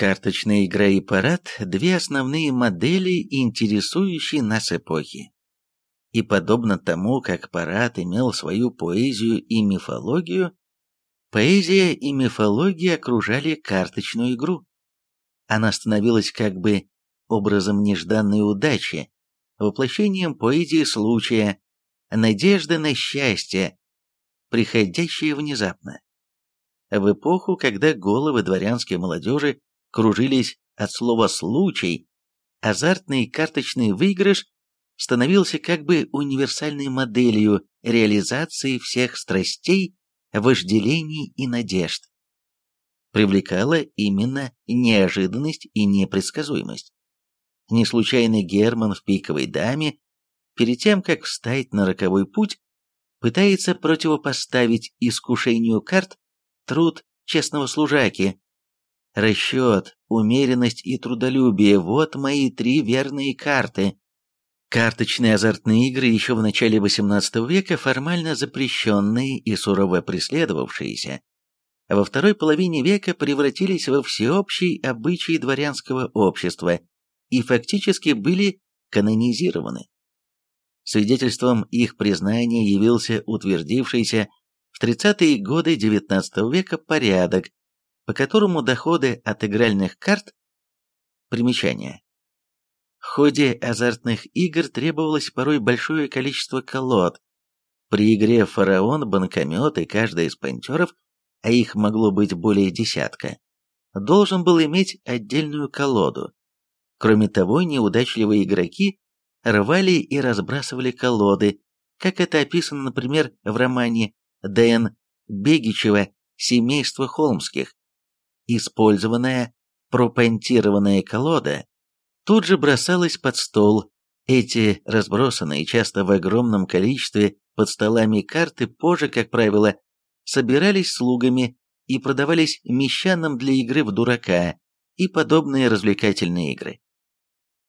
Карточная игра и парад – две основные модели, интересующие нас эпохи. И подобно тому, как парад имел свою поэзию и мифологию, поэзия и мифология окружали карточную игру. Она становилась как бы образом нежданной удачи, воплощением поэзии случая, надежды на счастье, приходящее внезапно. В эпоху, когда головы дворянской молодежи кружились от слова «случай», азартный карточный выигрыш становился как бы универсальной моделью реализации всех страстей, вожделений и надежд. Привлекала именно неожиданность и непредсказуемость. Не случайно Герман в «Пиковой даме» перед тем, как встать на роковой путь, пытается противопоставить искушению карт труд честного служаки. Расчет, умеренность и трудолюбие – вот мои три верные карты. Карточные азартные игры еще в начале XVIII века формально запрещенные и сурово преследовавшиеся, во второй половине века превратились во всеобщий обычай дворянского общества и фактически были канонизированы. Свидетельством их признания явился утвердившийся в 30-е годы XIX века порядок, по которому доходы от игральных карт Примечание. В ходе азартных игр требовалось порой большое количество колод. При игре «Фараон» банкомет и каждый из пантеров, а их могло быть более десятка, должен был иметь отдельную колоду. Кроме того, неудачливые игроки рвали и разбрасывали колоды, как это описано, например, в романе Д.Н. Бегичева «Семейство Холмских». Использованная пропонтированная колода тут же бросалась под стол. Эти разбросанные часто в огромном количестве под столами карты позже, как правило, собирались слугами и продавались мещанам для игры в дурака и подобные развлекательные игры.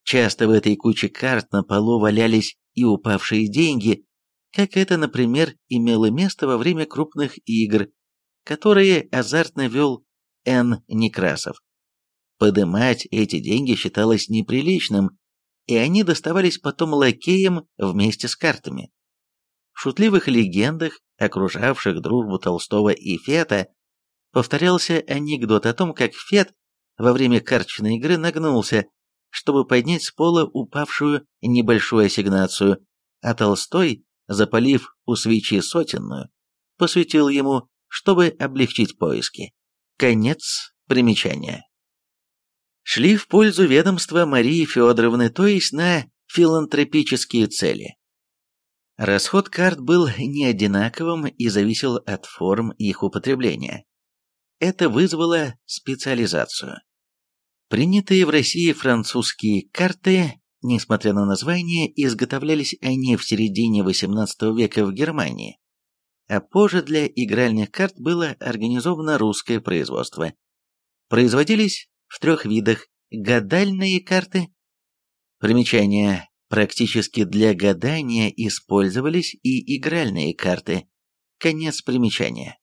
Часто в этой куче карт на полу валялись и упавшие деньги, как это, например, имело место во время крупных игр, которые азартно вел Н. Некрасов. Подымать эти деньги считалось неприличным, и они доставались потом лакеям вместе с картами. В шутливых легендах, окружавших дружбу Толстого и Фета, повторялся анекдот о том, как Фет во время карточной игры нагнулся чтобы поднять с пола упавшую небольшую ассигнацию, а Толстой, запалив у свечи сотенную, посвятил ему, чтобы облегчить поиски. Конец примечания. Шли в пользу ведомства Марии Федоровны, то есть на филантропические цели. Расход карт был не одинаковым и зависел от форм их употребления. Это вызвало специализацию. Принятые в России французские карты, несмотря на название, изготовлялись они в середине XVIII века в Германии, а позже для игральных карт было организовано русское производство. Производились в трех видах гадальные карты. Примечание. Практически для гадания использовались и игральные карты. Конец примечания.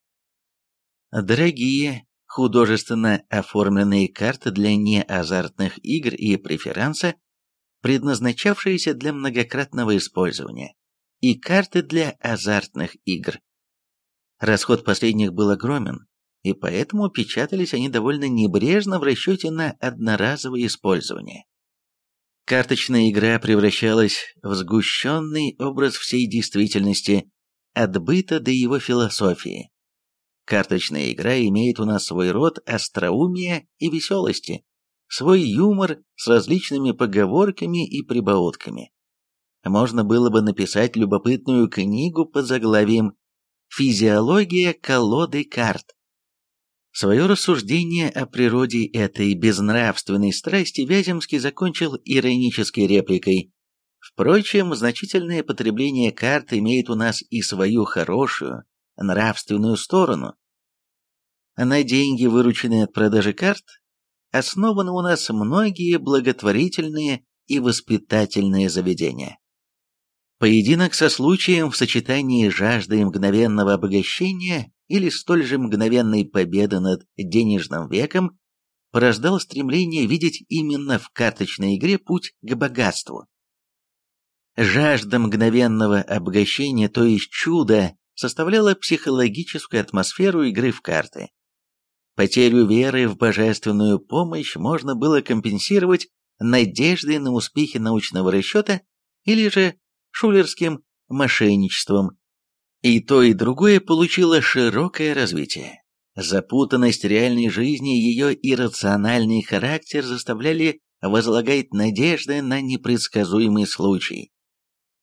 Дорогие художественно оформленные карты для неазартных игр и преферанса, предназначавшиеся для многократного использования, и карты для азартных игр. Расход последних был огромен, и поэтому печатались они довольно небрежно в расчете на одноразовое использование. Карточная игра превращалась в сгущенный образ всей действительности, от быта до его философии. Карточная игра имеет у нас свой род остроумия и веселости, свой юмор с различными поговорками и прибаутками. Можно было бы написать любопытную книгу под заглавием «Физиология колоды карт». Свое рассуждение о природе этой безнравственной страсти Вяземский закончил иронической репликой. Впрочем, значительное потребление карт имеет у нас и свою хорошую, нравственную сторону. На деньги, вырученные от продажи карт, основаны у нас многие благотворительные и воспитательные заведения. Поединок со случаем в сочетании жажды мгновенного обогащения или столь же мгновенной победы над денежным веком порождал стремление видеть именно в карточной игре путь к богатству. Жажда мгновенного обогащения, то есть чуда, составляла психологическую атмосферу игры в карты. Потерю веры в божественную помощь можно было компенсировать надеждой на успехи научного расчета или же шулерским мошенничеством. И то, и другое получило широкое развитие. Запутанность реальной жизни и ее иррациональный характер заставляли возлагать надежды на непредсказуемый случай.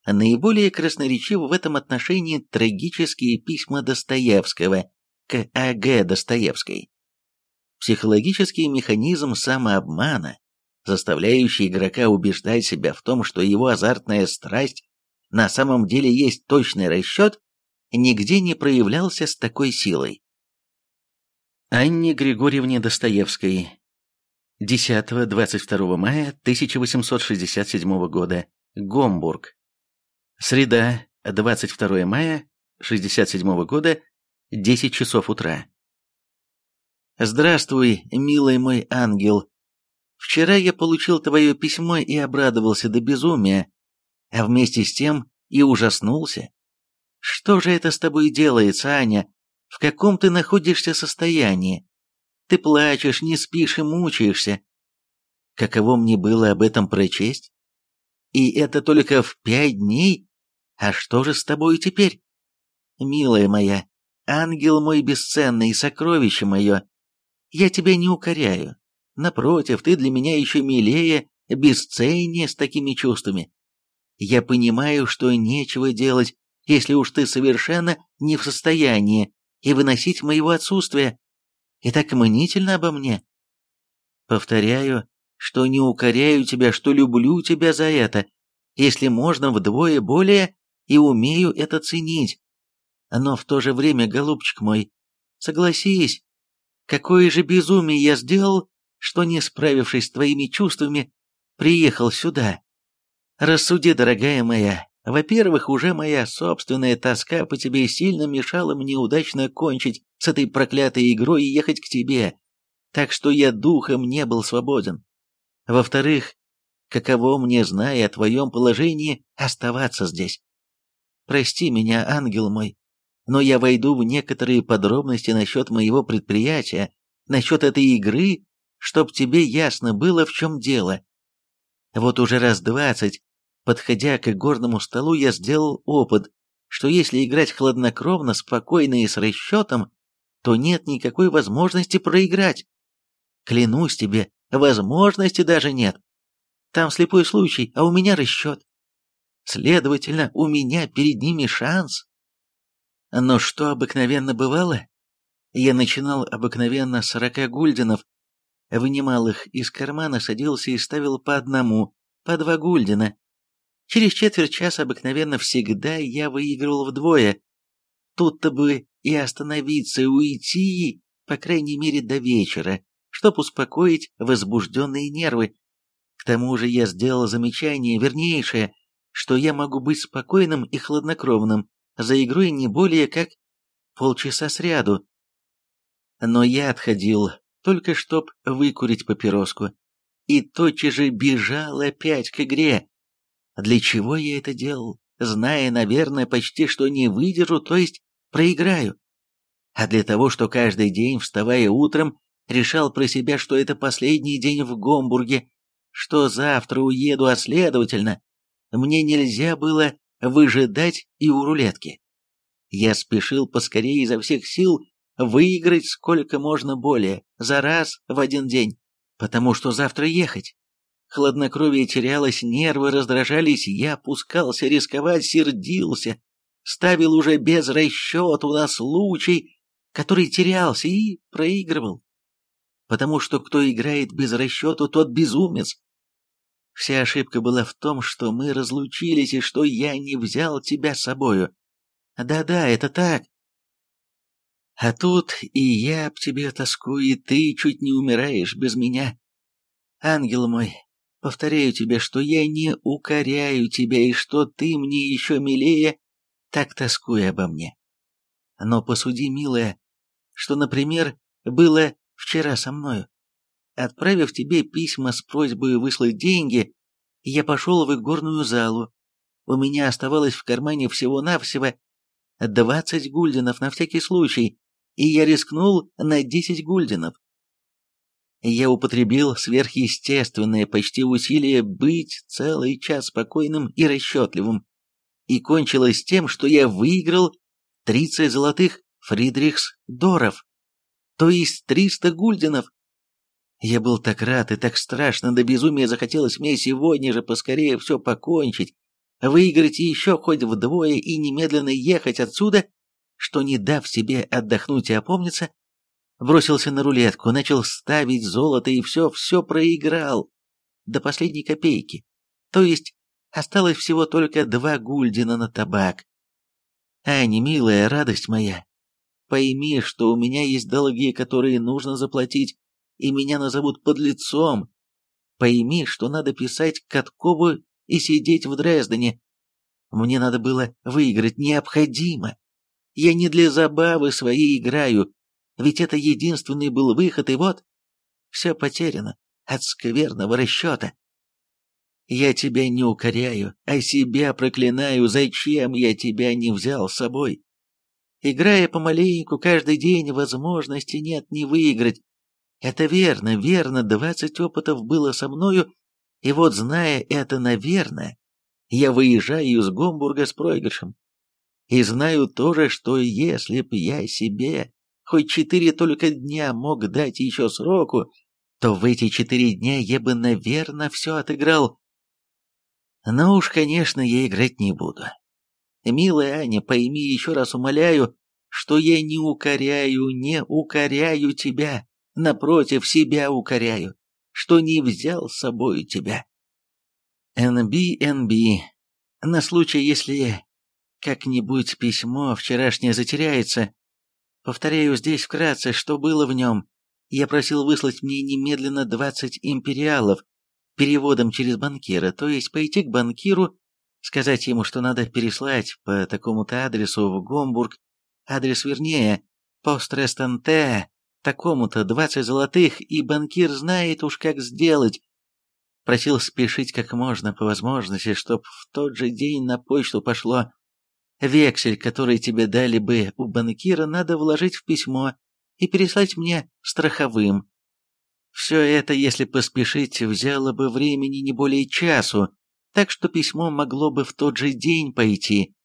Наиболее красноречивы в этом отношении трагические письма Достоевского к А.Г. Достоевской. Психологический механизм самообмана, заставляющий игрока убеждать себя в том, что его азартная страсть на самом деле есть точный расчет, нигде не проявлялся с такой силой. Анне Григорьевне Достоевской. 10-22 мая 1867 года. Гомбург. Среда, 22 мая 67 года, 10 часов утра. Здравствуй, милый мой ангел. Вчера я получил твое письмо и обрадовался до безумия, а вместе с тем и ужаснулся. Что же это с тобой делается, Аня? В каком ты находишься состоянии? Ты плачешь, не спишь и мучаешься. Каково мне было об этом прочесть? И это только в пять дней? А что же с тобой теперь? Милая моя, ангел мой бесценный, сокровище мое, я тебя не укоряю. Напротив, ты для меня еще милее, бесценнее с такими чувствами. Я понимаю, что нечего делать, если уж ты совершенно не в состоянии и выносить моего отсутствия, и так мнительно обо мне. Повторяю, что не укоряю тебя, что люблю тебя за это, если можно вдвое более, и умею это ценить. Но в то же время, голубчик мой, согласись, какое же безумие я сделал, что, не справившись с твоими чувствами, приехал сюда. Рассуди, дорогая моя, во-первых, уже моя собственная тоска по тебе сильно мешала мне удачно кончить с этой проклятой игрой и ехать к тебе, так что я духом не был свободен. Во-вторых, каково мне, зная о твоем положении, оставаться здесь. Прости меня, ангел мой, но я войду в некоторые подробности насчет моего предприятия, насчет этой игры, чтоб тебе ясно было, в чем дело. Вот уже раз двадцать Подходя к горному столу, я сделал опыт, что если играть хладнокровно, спокойно и с расчетом, то нет никакой возможности проиграть. Клянусь тебе, возможности даже нет. Там слепой случай, а у меня расчет. Следовательно, у меня перед ними шанс. Но что обыкновенно бывало? Я начинал обыкновенно с сорока гульденов, вынимал их из кармана, садился и ставил по одному, по два гульдена, Через четверть часа обыкновенно всегда я выигрывал вдвое. Тут-то бы и остановиться, и уйти, по крайней мере, до вечера, чтобы успокоить возбужденные нервы. К тому же я сделал замечание вернейшее, что я могу быть спокойным и хладнокровным за игрой не более как полчаса сряду. Но я отходил, только чтоб выкурить папироску, и тотчас же бежал опять к игре. Для чего я это делал, зная, наверное, почти что не выдержу, то есть проиграю? А для того, что каждый день, вставая утром, решал про себя, что это последний день в Гомбурге, что завтра уеду, а следовательно, мне нельзя было выжидать и у рулетки. Я спешил поскорее изо всех сил выиграть сколько можно более, за раз в один день, потому что завтра ехать. Хладнокровие терялось, нервы раздражались, я пускался рисковать, сердился, ставил уже без расчету на случай, который терялся и проигрывал. Потому что кто играет без расчету, тот безумец. Вся ошибка была в том, что мы разлучились и что я не взял тебя с собою. Да-да, это так. А тут и я об тебе тоскую, и ты чуть не умираешь без меня. Ангел мой, Повторяю тебе, что я не укоряю тебя и что ты мне еще милее, так тоскуя обо мне. Но посуди, милая, что, например, было вчера со мною. отправив тебе письма с просьбой выслать деньги, я пошел в игорную залу. У меня оставалось в кармане всего-навсего двадцать гульденов на всякий случай, и я рискнул на десять гульденов. Я употребил сверхъестественное почти усилие быть целый час спокойным и расчетливым, и кончилось тем, что я выиграл тридцать золотых Фридрихсдоров, то есть триста гульденов. Я был так рад и так страшно до безумия захотелось мне сегодня же поскорее все покончить, выиграть еще хоть вдвое и немедленно ехать отсюда, что, не дав себе отдохнуть и опомниться, бросился на рулетку, начал ставить золото и все, все проиграл до последней копейки. То есть осталось всего только два гульдена на табак. Аня, милая, радость моя, пойми, что у меня есть долги, которые нужно заплатить, и меня назовут подлецом. Пойми, что надо писать Каткову и сидеть в Дрездене. Мне надо было выиграть необходимо. Я не для забавы своей играю, ведь это единственный был выход, и вот, все потеряно от скверного расчета. Я тебя не укоряю, а себя проклинаю, зачем я тебя не взял с собой. Играя помаленьку каждый день, возможности нет не выиграть, это верно, верно, двадцать опытов было со мною, и вот, зная это, наверное, я выезжаю из Гомбурга с проигрышем. И знаю тоже, что если б я себе хоть четыре только дня мог дать еще сроку, то в эти четыре дня я бы, наверное, все отыграл. Но уж, конечно, я играть не буду. Милая Аня, пойми, еще раз умоляю, что я не укоряю, не укоряю тебя. Напротив, себя укоряю, что не взял с собою тебя. НБ-НБ. На случай, если как-нибудь письмо вчерашнее затеряется, повторяю здесь вкратце, что было в нем. Я просил выслать мне немедленно двадцать империалов переводом через банкира, то есть пойти к банкиру, сказать ему, что надо переслать по такому-то адресу в Гомбург, адрес вернее, Пострестанте, такому-то двадцать золотых, и банкир знает уж как сделать. Просил спешить как можно по возможности, чтоб в тот же день на почту пошло. Вексель, который тебе дали бы у банкира, надо вложить в письмо и переслать мне страховым. Все это, если поспешить, взяло бы времени не более часу, так что письмо могло бы в тот же день пойти.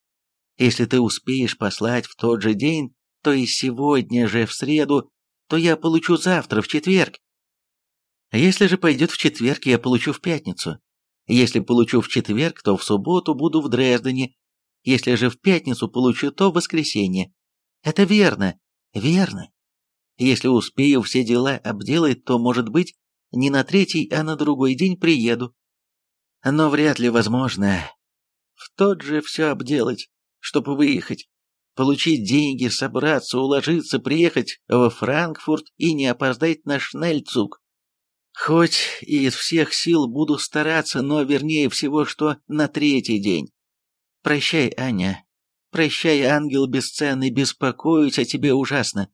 Если ты успеешь послать в тот же день, то и сегодня же, в среду, то я получу завтра, в четверг. Если же пойдет в четверг, я получу в пятницу. Если получу в четверг, то в субботу буду в Дрездене. Если же в пятницу получу, то в воскресенье. Это верно, верно. Если успею все дела обделать, то, может быть, не на третий, а на другой день приеду. Но вряд ли возможно в тот же все обделать, чтобы выехать получить деньги, собраться, уложиться, приехать во Франкфурт и не опоздать на Шнельцуг. Хоть и из всех сил буду стараться, но вернее всего, что на третий день. Прощай, Аня. Прощай, ангел бесценный, беспокоюсь о тебе ужасно.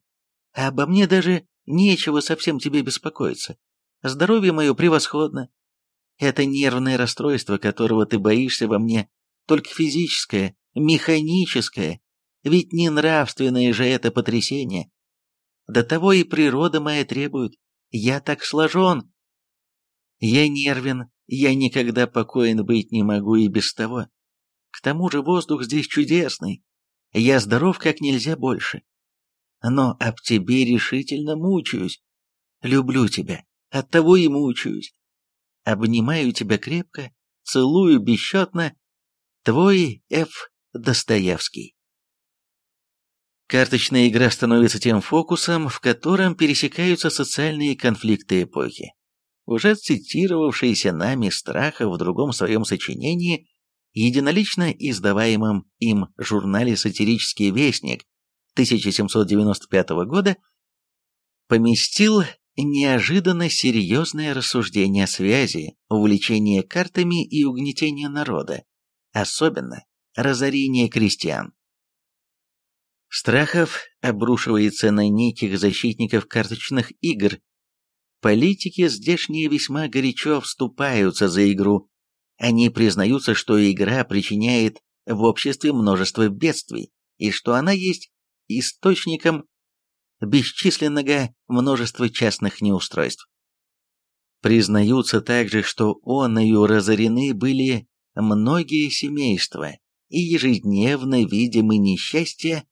А обо мне даже нечего совсем тебе беспокоиться. Здоровье мое превосходно. Это нервное расстройство, которого ты боишься во мне, только физическое, механическое, ведь не нравственное же это потрясение. До того и природа моя требует. Я так сложен. Я нервен, я никогда покоен быть не могу и без того. К тому же воздух здесь чудесный. Я здоров как нельзя больше. Но об тебе решительно мучаюсь. Люблю тебя, оттого и мучаюсь. Обнимаю тебя крепко, целую бесчетно. Твой Ф. Достоевский. Карточная игра становится тем фокусом, в котором пересекаются социальные конфликты эпохи. Уже цитировавшийся нами Страха в другом своем сочинении, единолично издаваемом им журнале «Сатирический вестник» 1795 года, поместил неожиданно серьезное рассуждение о связи, увлечения картами и угнетения народа, особенно разорение крестьян. Страхов обрушивается на неких защитников карточных игр, Политики здешние весьма горячо вступаются за игру. Они признаются, что игра причиняет в обществе множество бедствий, и что она есть источником бесчисленного множества частных неустройств. Признаются также, что оною разорены были многие семейства и ежедневно видимы несчастья,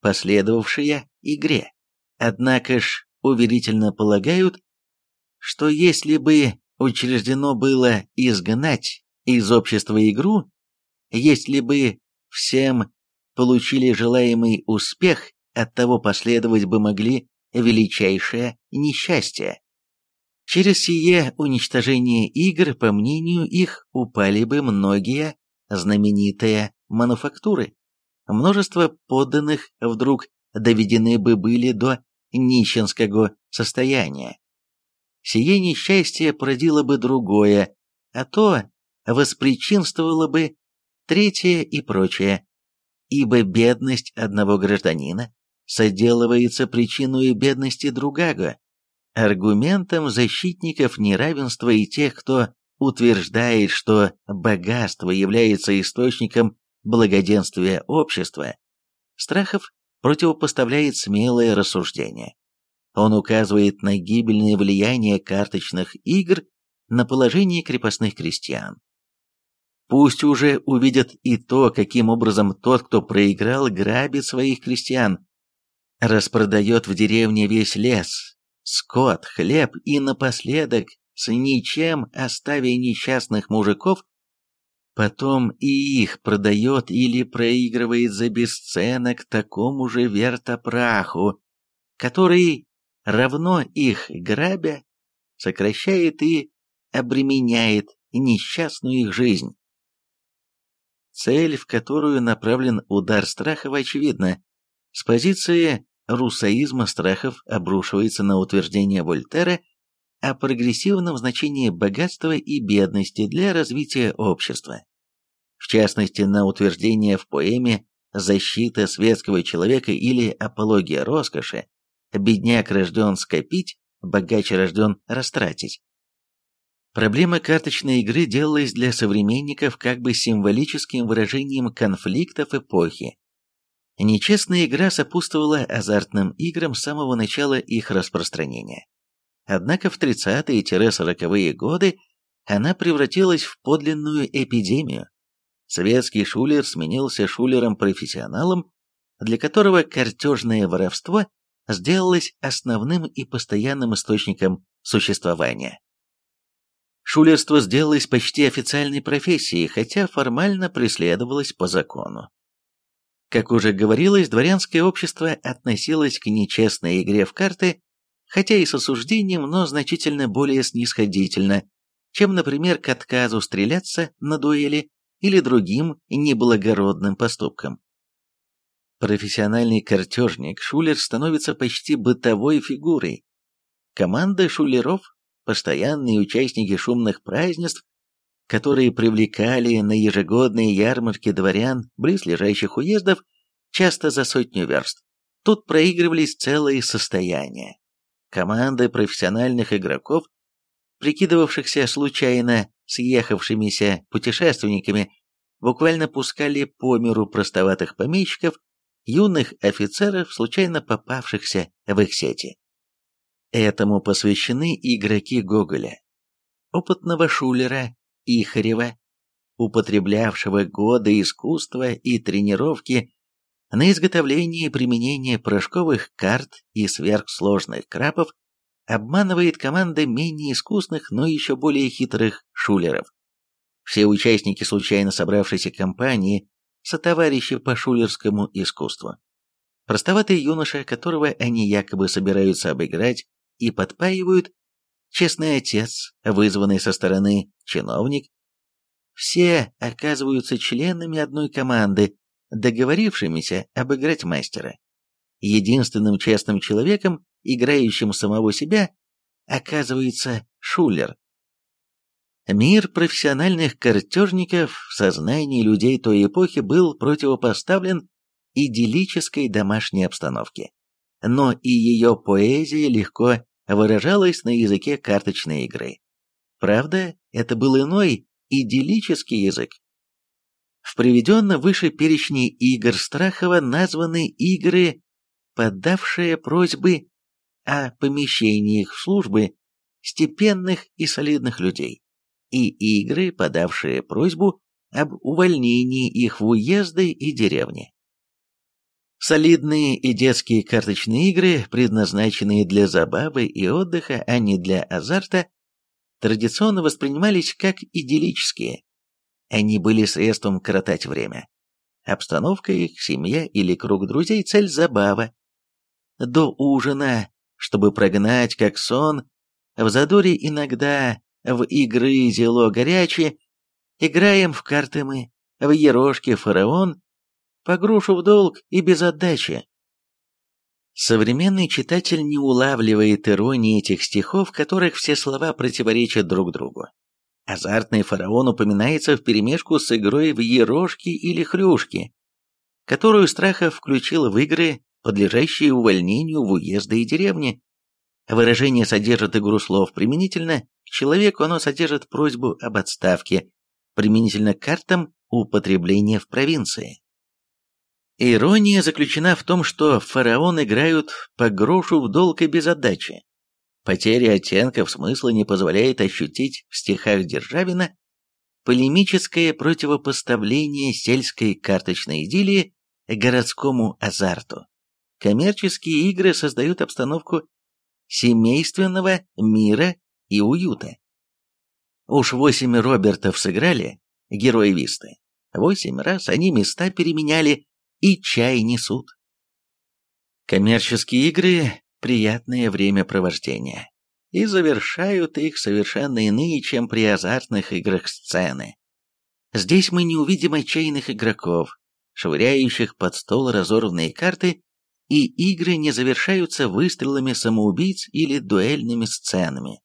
последовавшие игре. Однако ж уверительно полагают, что если бы учреждено было изгнать из общества игру, если бы всем получили желаемый успех, от того последовать бы могли величайшее несчастье. Через сие уничтожение игр, по мнению их, упали бы многие знаменитые мануфактуры. Множество подданных вдруг доведены бы были до нищенского состояния. Сие несчастье породило бы другое, а то воспричинствовало бы третье и прочее, ибо бедность одного гражданина соделывается причиной бедности другого. Аргументом защитников неравенства и тех, кто утверждает, что богатство является источником благоденствия общества, Страхов противопоставляет смелое рассуждение. Он указывает на гибельное влияние карточных игр на положение крепостных крестьян. Пусть уже увидят и то, каким образом тот, кто проиграл, грабит своих крестьян, распродает в деревне весь лес, скот, хлеб и напоследок, с ничем оставя несчастных мужиков, потом и их продает или проигрывает за бесценок такому же вертопраху, который, равно их грабя, сокращает и обременяет несчастную их жизнь. Цель, в которую направлен удар Страхова, очевидна. С позиции русаизма Страхов обрушивается на утверждение Вольтера о прогрессивном значении богатства и бедности для развития общества. В частности, на утверждение в поэме «Защита светского человека» или «Апология роскоши» «Бедняк рожден скопить, богач рожден растратить». Проблема карточной игры делалась для современников как бы символическим выражением конфликтов эпохи. Нечестная игра сопутствовала азартным играм с самого начала их распространения. Однако в 30-40-е годы она превратилась в подлинную эпидемию. Светский шулер сменился шулером-профессионалом, для которого картежное воровство сделалось основным и постоянным источником существования. Шулерство сделалось почти официальной профессией, хотя формально преследовалось по закону. Как уже говорилось, дворянское общество относилось к нечестной игре в карты хотя и с осуждением, но значительно более снисходительно, чем, например, к отказу стреляться на дуэли или другим неблагородным поступкам. Профессиональный картежник Шулер становится почти бытовой фигурой. Команда шулеров – постоянные участники шумных празднеств, которые привлекали на ежегодные ярмарки дворян близлежащих уездов часто за сотню верст. Тут проигрывались целые состояния. Команды профессиональных игроков, прикидывавшихся случайно съехавшимися путешественниками, буквально пускали по миру простоватых помещиков, юных офицеров, случайно попавшихся в их сети. Этому посвящены игроки Гоголя, опытного шулера Ихарева, употреблявшего годы искусства и тренировки на изготовление и применение порошковых карт и сверхсложных крапов обманывает команда менее искусных, но еще более хитрых шулеров. Все участники случайно собравшейся компании сотоварищи по шулерскому искусству. Простоватый юноша, которого они якобы собираются обыграть и подпаивают, честный отец, вызванный со стороны чиновник, все оказываются членами одной команды, договорившимися обыграть мастера. Единственным честным человеком, играющим самого себя, оказывается Шулер. Мир профессиональных картежников в сознании людей той эпохи был противопоставлен идиллической домашней обстановке. Но и ее поэзия легко выражалось на языке карточной игры. Правда, это был иной, идиллический язык. В приведенном выше перечне игр Страхова названы игры, подавшие просьбы о помещениях службы степенных и солидных людей, и игры, подавшие просьбу об увольнении их в уезды и деревни. Солидные и детские карточные игры, предназначенные для забавы и отдыха, а не для азарта, традиционно воспринимались как идиллические. Они были средством коротать время. Обстановка их, семья или круг друзей – цель забава. До ужина, чтобы прогнать как сон, в задоре иногда в игры зело горячие, играем в карты мы, в ерошки фараон, по грушу в долг и без отдачи. Современный читатель не улавливает иронии этих стихов, в которых все слова противоречат друг другу. Азартный фараон упоминается вперемешку с игрой в ерошки или хрюшки, которую Страхов включил в игры, подлежащие увольнению в уезды и деревни. Выражение содержит игру слов применительно к человеку, оно содержит просьбу об отставке, применительно к картам употребления в провинции. Ирония заключена в том, что фараон играют по грошу в долг и без отдачи. Потеря оттенков смысла не позволяет ощутить в стихах Державина полемическое противопоставление сельской карточной идиллии городскому азарту. Коммерческие игры создают обстановку семейственного мира и уюта. Уж восемь Робертов сыграли, герои Висты. Восемь раз они места переменяли и чай несут. Коммерческие игры – приятное времяпровождение, и завершают их совершенно иные, чем при азартных играх сцены. Здесь мы не увидим отчаянных игроков, швыряющих под стол разорванные карты, и игры не завершаются выстрелами самоубийц или дуэльными сценами.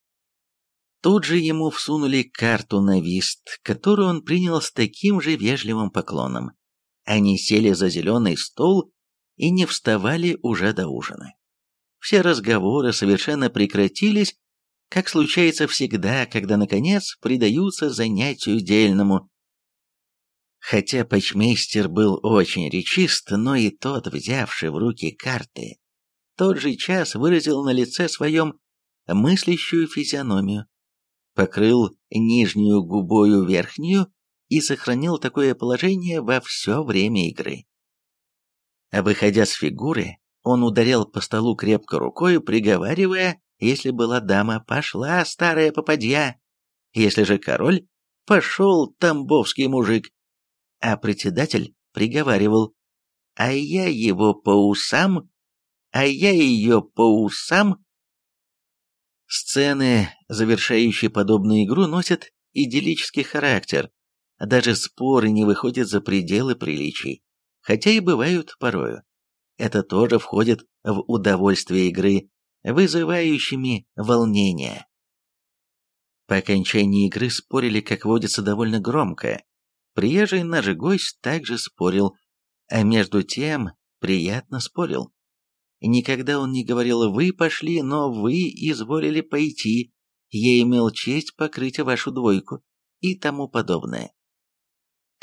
Тут же ему всунули карту на вист, которую он принял с таким же вежливым поклоном. Они сели за зеленый стол и не вставали уже до ужина. Все разговоры совершенно прекратились, как случается всегда, когда, наконец, предаются занятию дельному. Хотя почмейстер был очень речист, но и тот, взявший в руки карты, тот же час выразил на лице своем мыслящую физиономию, покрыл нижнюю губою верхнюю и сохранил такое положение во все время игры. Выходя с фигуры, он ударил по столу крепко рукой, приговаривая, если была дама, пошла старая попадья, если же король, пошел тамбовский мужик, а председатель приговаривал, а я его по усам, а я ее по усам. Сцены, завершающие подобную игру, носят идиллический характер, даже споры не выходят за пределы приличий, хотя и бывают порою. Это тоже входит в удовольствие игры, вызывающими волнение. По окончании игры спорили, как водится, довольно громко. Приезжий наш гость также спорил, а между тем приятно спорил. Никогда он не говорил «вы пошли, но вы изволили пойти, я имел честь покрыть вашу двойку» и тому подобное.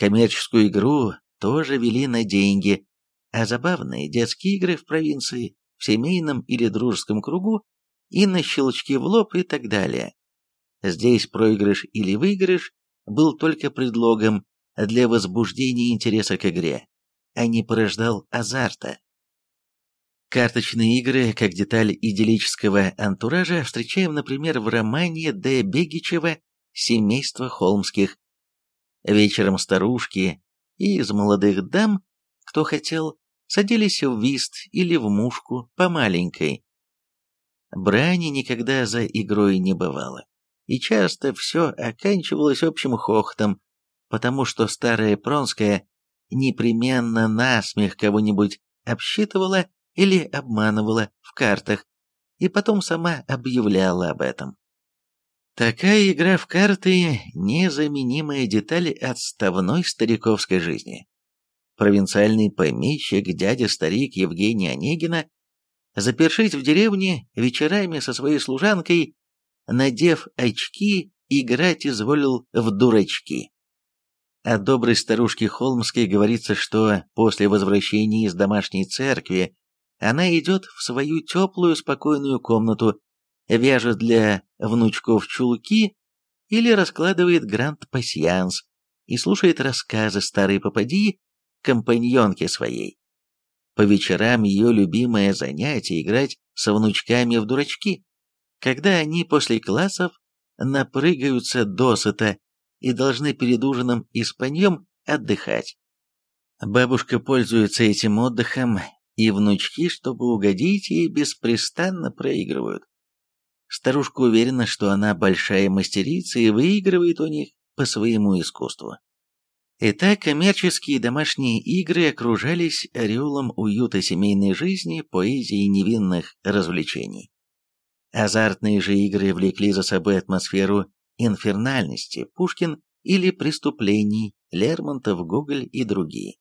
Коммерческую игру тоже вели на деньги, а забавные детские игры в провинции, в семейном или дружеском кругу и на щелчки в лоб и так далее. Здесь проигрыш или выигрыш был только предлогом для возбуждения интереса к игре, а не порождал азарта. Карточные игры, как деталь идиллического антуража, встречаем, например, в романе Д. Бегичева «Семейство Холмских», Вечером старушки и из молодых дам, кто хотел, садились в вист или в мушку по маленькой. Брани никогда за игрой не бывало, и часто все оканчивалось общим хохотом, потому что старая Пронская непременно насмех кого-нибудь обсчитывала или обманывала в картах, и потом сама объявляла об этом. Такая игра в карты – незаменимая деталь отставной стариковской жизни. Провинциальный помещик, дядя-старик Евгения Онегина запершись в деревне, вечерами со своей служанкой, надев очки, играть изволил в дурачки. О доброй старушке Холмской говорится, что после возвращения из домашней церкви она идет в свою теплую спокойную комнату, вяжет для внучков чулки или раскладывает грант-пасьянс и слушает рассказы старой попади компаньонки своей. По вечерам ее любимое занятие играть со внучками в дурачки, когда они после классов напрыгаются досыта и должны перед ужином и спаньем отдыхать. Бабушка пользуется этим отдыхом, и внучки, чтобы угодить ей, беспрестанно проигрывают. Старушка уверена, что она большая мастерица и выигрывает у них по своему искусству. Итак, коммерческие домашние игры окружались ореолом уюта семейной жизни, поэзии невинных развлечений. Азартные же игры влекли за собой атмосферу инфернальности Пушкин или преступлений Лермонтов, Гоголь и другие.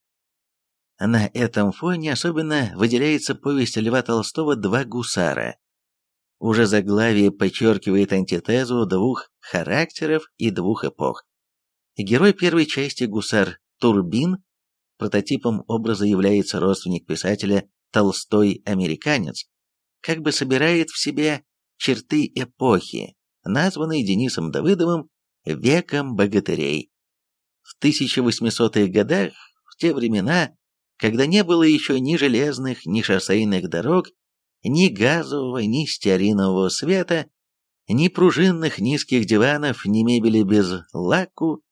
На этом фоне особенно выделяется повесть Льва Толстого «Два гусара». Уже заглавие подчеркивает антитезу двух характеров и двух эпох. Герой первой части гусар Турбин, прототипом образа является родственник писателя Толстой-американец, как бы собирает в себе черты эпохи, названной Денисом Давыдовым «Веком богатырей». В 1800-х годах, в те времена, когда не было еще ни железных, ни шоссейных дорог, ни газового, ни стеаринового света, ни пружинных низких диванов, ни мебели без лаку,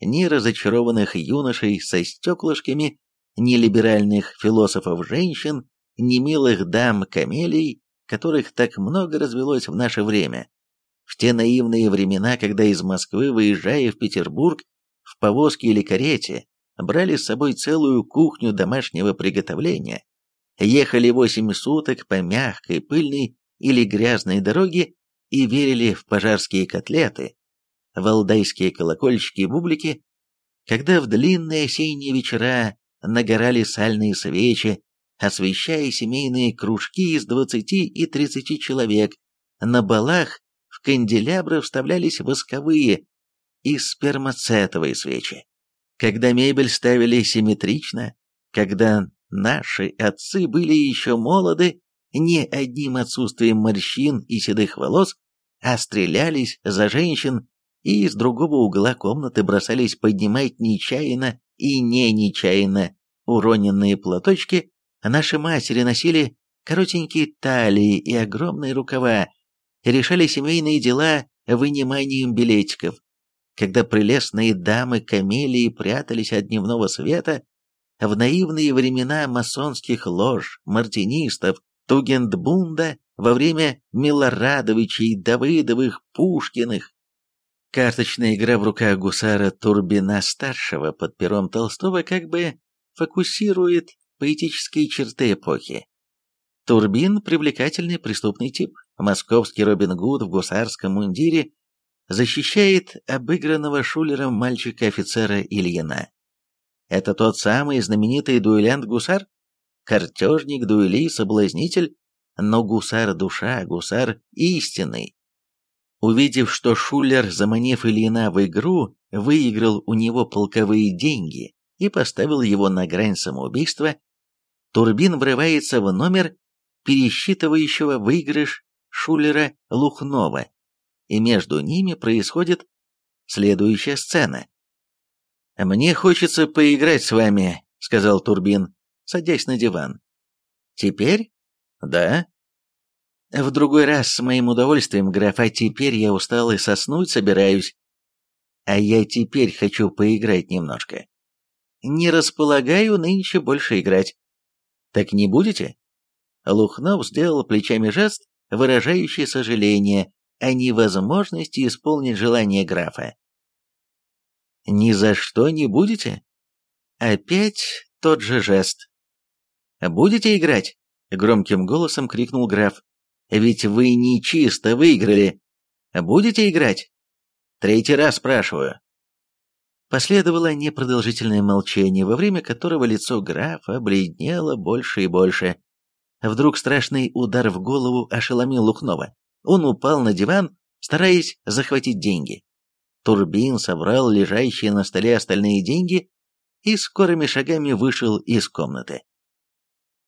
ни разочарованных юношей со стеклышками, ни либеральных философов-женщин, ни милых дам-камелий, которых так много развелось в наше время. В те наивные времена, когда из Москвы, выезжая в Петербург, в повозке или карете, брали с собой целую кухню домашнего приготовления, ехали восемь суток по мягкой, пыльной или грязной дороге и верили в пожарские котлеты, валдайские колокольчики и бублики, когда в длинные осенние вечера нагорали сальные свечи, освещая семейные кружки из двадцати и тридцати человек, на балах в канделябры вставлялись восковые и спермацетовые свечи. Когда мебель ставили симметрично, когда наши отцы были еще молоды, не одним отсутствием морщин и седых волос, а стрелялись за женщин и из другого угла комнаты бросались поднимать нечаянно и не нечаянно уроненные платочки, наши матери носили коротенькие талии и огромные рукава, решали семейные дела выниманием билетиков, когда прелестные дамы камелии прятались от дневного света, в наивные времена масонских лож, мартинистов, Тугендбунда, во время Милорадовичей, Давыдовых, Пушкиных. Карточная игра в руках гусара Турбина-старшего под пером Толстого как бы фокусирует поэтические черты эпохи. Турбин – привлекательный преступный тип, московский Робин Гуд в гусарском мундире защищает обыгранного шулером мальчика-офицера Ильина. Это тот самый знаменитый дуэлянт-гусар? Картежник, дуэли, соблазнитель? Но гусар-душа, гусар истинный. Увидев, что Шулер, заманив Ильина в игру, выиграл у него полковые деньги и поставил его на грань самоубийства, Турбин врывается в номер пересчитывающего выигрыш Шулера Лухнова и между ними происходит следующая сцена. «Мне хочется поиграть с вами», — сказал Турбин, садясь на диван. «Теперь?» «Да». «В другой раз с моим удовольствием, граф, а теперь я устал и соснуть собираюсь. А я теперь хочу поиграть немножко. Не располагаю нынче больше играть. Так не будете?» Лухнов сделал плечами жест, выражающий сожаление, о невозможности исполнить желание графа. «Ни за что не будете?» Опять тот же жест. «Будете играть?» — громким голосом крикнул граф. «Ведь вы не чисто выиграли. Будете играть?» «Третий раз спрашиваю». Последовало непродолжительное молчание, во время которого лицо графа бледнело больше и больше. Вдруг страшный удар в голову ошеломил Лухнова. Он упал на диван, стараясь захватить деньги. Турбин собрал лежащие на столе остальные деньги и скорыми шагами вышел из комнаты.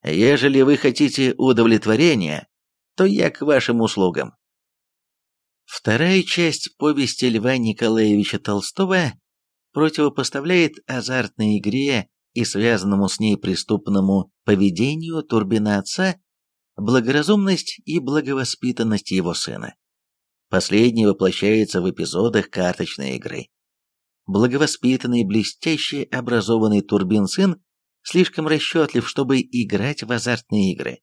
«Ежели вы хотите удовлетворения, то я к вашим услугам». Вторая часть повести Льва Николаевича Толстого противопоставляет азартной игре и связанному с ней преступному поведению Турбина отца благоразумность и благовоспитанность его сына. Последний воплощается в эпизодах карточной игры. Благовоспитанный, блестяще образованный Турбин сын слишком расчетлив, чтобы играть в азартные игры.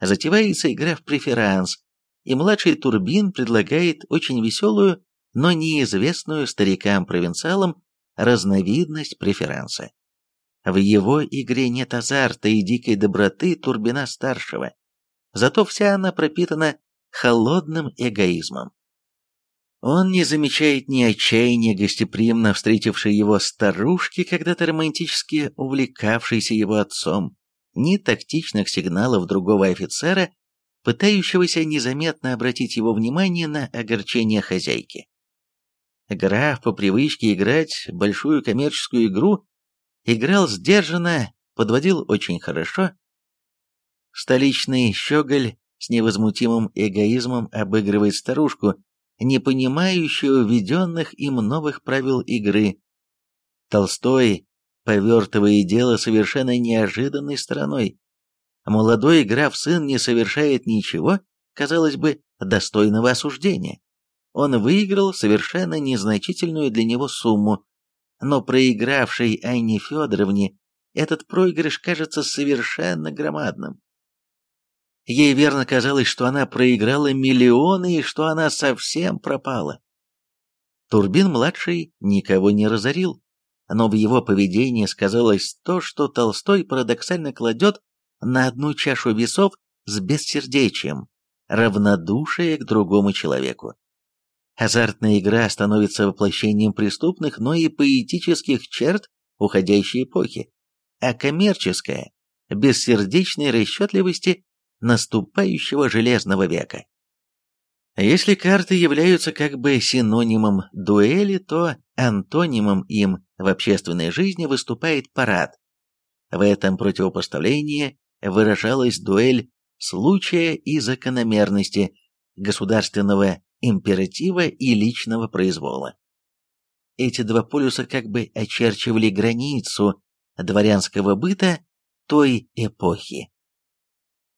Затевается игра в преферанс, и младший Турбин предлагает очень веселую, но неизвестную старикам-провинциалам разновидность преферанса. В его игре нет азарта и дикой доброты Турбина-старшего, зато вся она пропитана холодным эгоизмом. Он не замечает ни отчаяния гостеприимно встретившей его старушки, когда-то романтически увлекавшейся его отцом, ни тактичных сигналов другого офицера, пытающегося незаметно обратить его внимание на огорчение хозяйки. Граф по привычке играть большую коммерческую игру играл сдержанно, подводил очень хорошо. Столичный щеголь с невозмутимым эгоизмом обыгрывает старушку, не понимающую введенных им новых правил игры. Толстой, повертывая дело совершенно неожиданной стороной. Молодой граф сын не совершает ничего, казалось бы, достойного осуждения. Он выиграл совершенно незначительную для него сумму, но проигравшей Анне Федоровне этот проигрыш кажется совершенно громадным. Ей верно казалось, что она проиграла миллионы и что она совсем пропала. Турбин-младший никого не разорил, но в его поведении сказалось то, что Толстой парадоксально кладет на одну чашу весов с бессердечием, равнодушие к другому человеку. Азартная игра становится воплощением преступных, но и поэтических черт уходящей эпохи, а коммерческая – бессердечной расчетливости наступающего железного века. Если карты являются как бы синонимом дуэли, то антонимом им в общественной жизни выступает парад. В этом противопоставлении выражалась дуэль случая и закономерности государственного императива и личного произвола. Эти два полюса как бы очерчивали границу дворянского быта той эпохи.